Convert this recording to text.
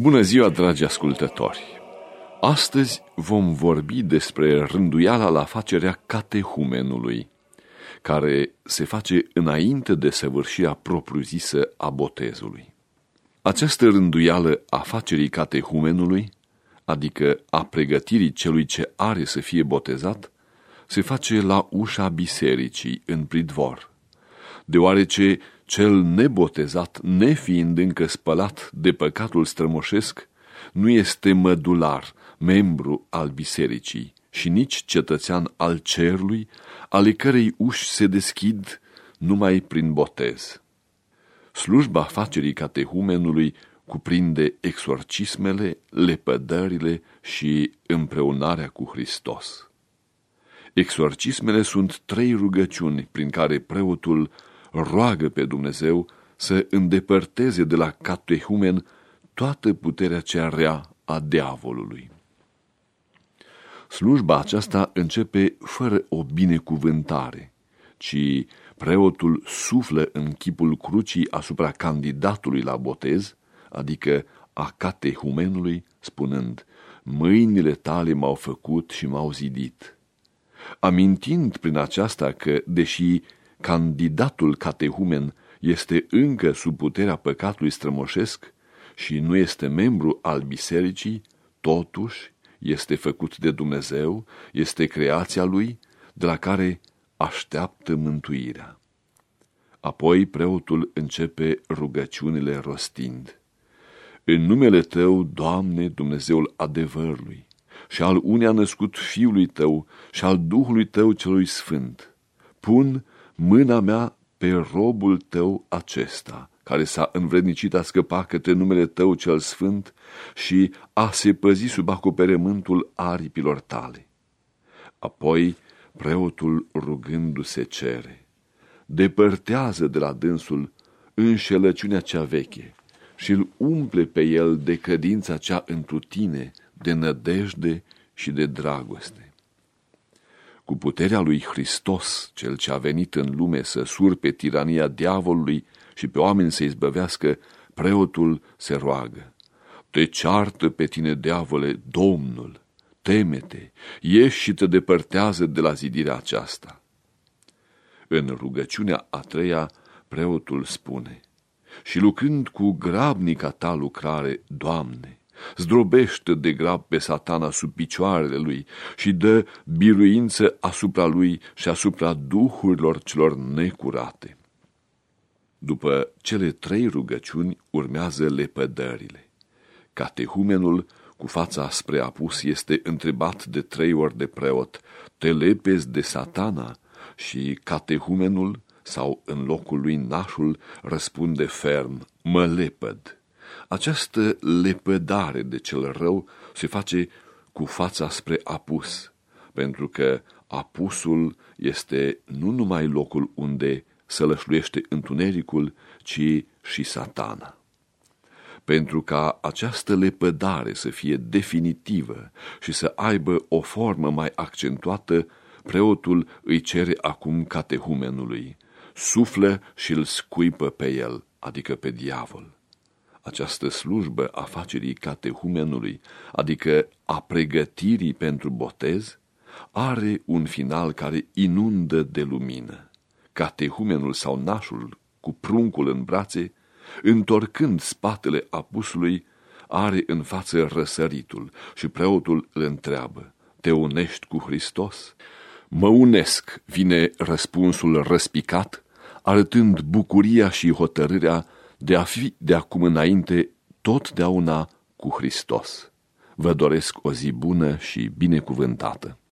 Bună ziua, dragi ascultători! Astăzi vom vorbi despre rânduiala la facerea catehumenului, care se face înainte de săvârșirea propriu-zisă a botezului. Această rânduială a facerii catehumenului, adică a pregătirii celui ce are să fie botezat, se face la ușa bisericii, în pridvor, deoarece cel nebotezat, nefiind încă spălat de păcatul strămoșesc, nu este mădular, membru al bisericii și nici cetățean al cerului, ale cărei uși se deschid numai prin botez. Slujba facerii catehumenului cuprinde exorcismele, lepădările și împreunarea cu Hristos. Exorcismele sunt trei rugăciuni prin care preotul roagă pe Dumnezeu să îndepărteze de la catehumen toată puterea cea rea a diavolului. Slujba aceasta începe fără o binecuvântare, ci preotul suflă în chipul crucii asupra candidatului la botez, adică a catehumenului, spunând, mâinile tale m-au făcut și m-au zidit. Amintind prin aceasta că, deși candidatul catehumen este încă sub puterea păcatului strămoșesc și nu este membru al bisericii, totuși este făcut de Dumnezeu, este creația lui, de la care așteaptă mântuirea. Apoi preotul începe rugăciunile rostind. În numele Tău, Doamne, Dumnezeul adevărului, și al unei a născut Fiului Tău și al Duhului Tău celui Sfânt, pun mâna mea pe robul Tău acesta, care s-a învrednicit a scăpa către numele Tău cel Sfânt și a se păzi sub acoperământul aripilor Tale. Apoi preotul rugându-se cere, depărtează de la dânsul înșelăciunea cea veche și îl umple pe el de credința cea întru tine, de nădejde și de dragoste. Cu puterea lui Hristos, cel ce a venit în lume să surpe tirania diavolului și pe oameni să izbăvească, preotul se roagă. Te ceartă pe tine, diavole, Domnul, temete, ieși și te depărtează de la zidirea aceasta. În rugăciunea a treia, preotul spune, și lucrând cu grabnica ta lucrare, Doamne, zdrobește de grab pe satana sub picioarele lui și dă biruință asupra lui și asupra duhurilor celor necurate. După cele trei rugăciuni urmează lepădările. Catehumenul cu fața spre apus este întrebat de trei ori de preot, te lepezi de satana? Și catehumenul, sau în locul lui nașul, răspunde ferm, mă lepăd. Această lepădare de cel rău se face cu fața spre apus, pentru că apusul este nu numai locul unde sălășluiește întunericul, ci și satana. Pentru ca această lepădare să fie definitivă și să aibă o formă mai accentuată, preotul îi cere acum catehumenului, suflă și îl scuipă pe el, adică pe diavol. Această slujbă a facerii catehumenului, adică a pregătirii pentru botez, are un final care inundă de lumină. Catehumenul sau nașul, cu pruncul în brațe, întorcând spatele apusului, are în față răsăritul și preotul îl întreabă, te unești cu Hristos? Mă unesc, vine răspunsul răspicat, arătând bucuria și hotărârea de a fi de acum înainte totdeauna cu Hristos. Vă doresc o zi bună și binecuvântată.